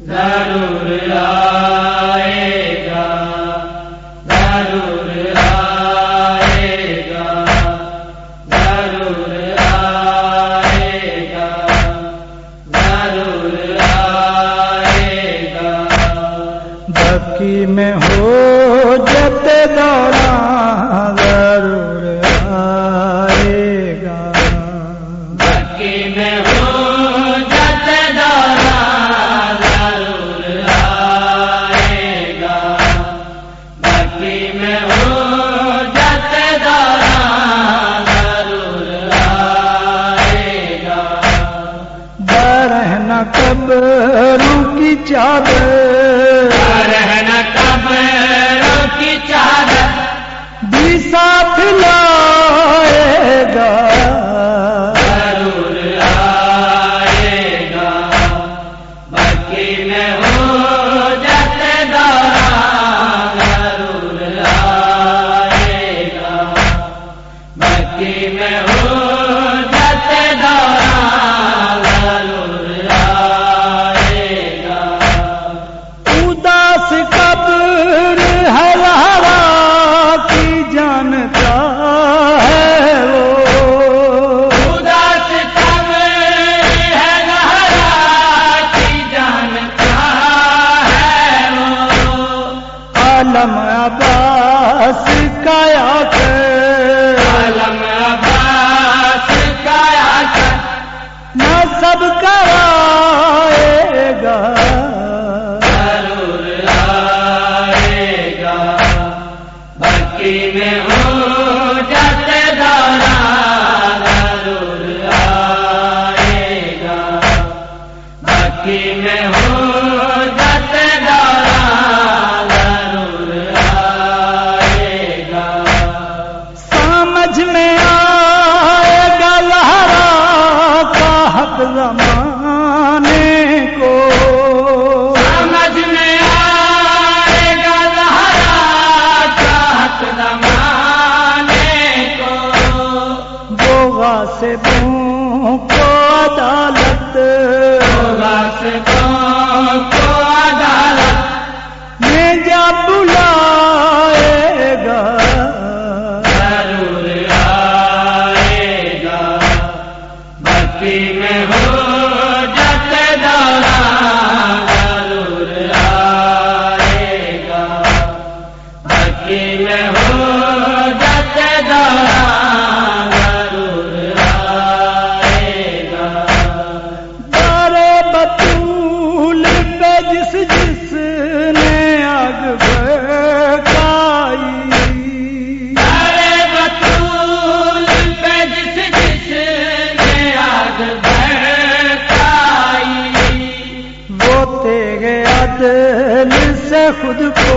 ضرور آئے گا ضرور آئے گا ضرور آئے گا ضرور آئے گا۔ بکی میں ہو جتے دوران کب رو کی چادر رہنا کب رو کی چادر بھی ساتھ لا عالم عباس کایا عالم عباس کایا نہ سب کرائے گا. باقی میں ہو جاتے دارا. ضرور آئے گا. باقی میں ہوں خود کو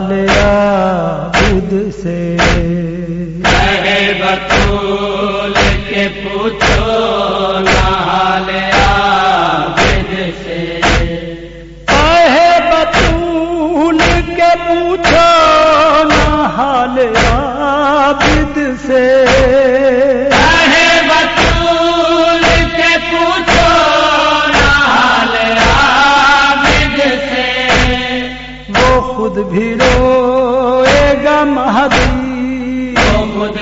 لیا خود سے بطول کے پوچھو لیا سے پوچھو سے بھی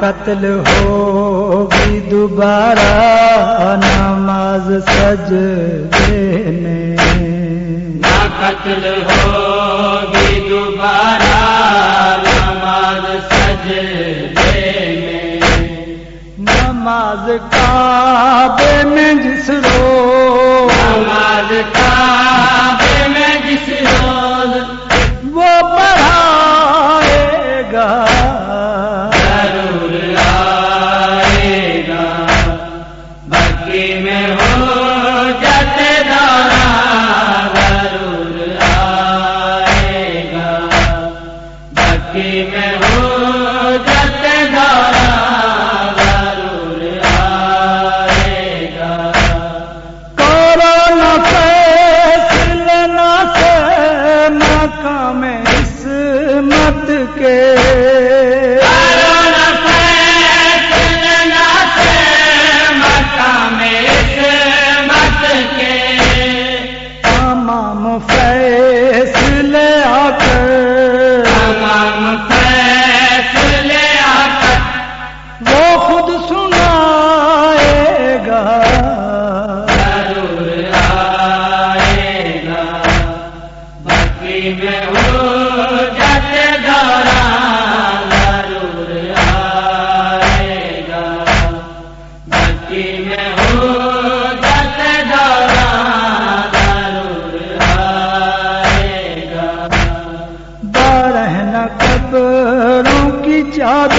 قتل ہوگی دوبارہ نماز سجدے میں۔ نہ قتل ہوگی دوبارہ نماز سجدے میں۔ نماز کا میں جس رو نماز کا یاد